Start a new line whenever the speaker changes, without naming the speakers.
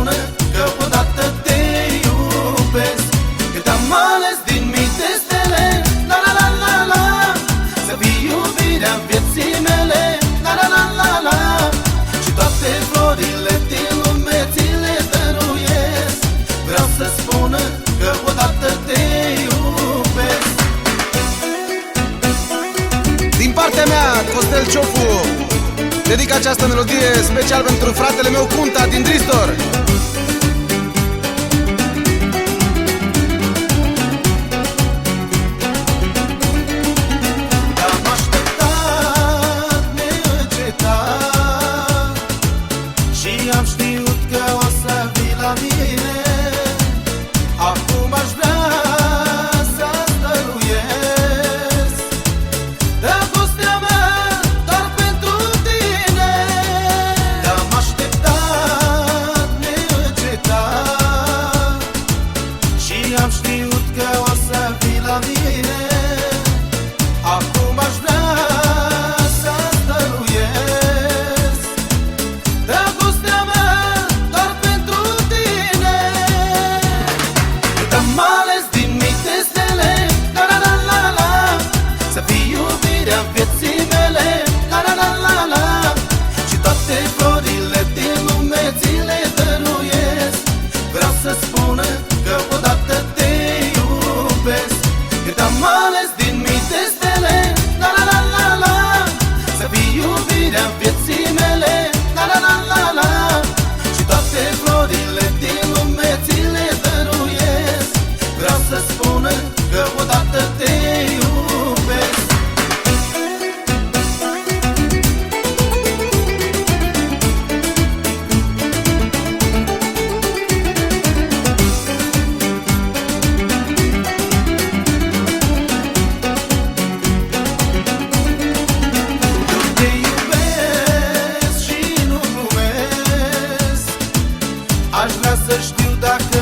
bună Că odată te iubesc. Cât am ales din mii de stele La la la la la. Să fii iubirea vieții mele.
Dedic această melodie special pentru fratele meu Cunta din Dristor
Iubirea vieții mele La la la la la. Și toate florile din lume ți le dăruiesc. Vreau să spună că odată te iubesc. Aș vrea se știu dacă